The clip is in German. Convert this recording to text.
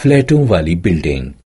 Flatung Valley Building.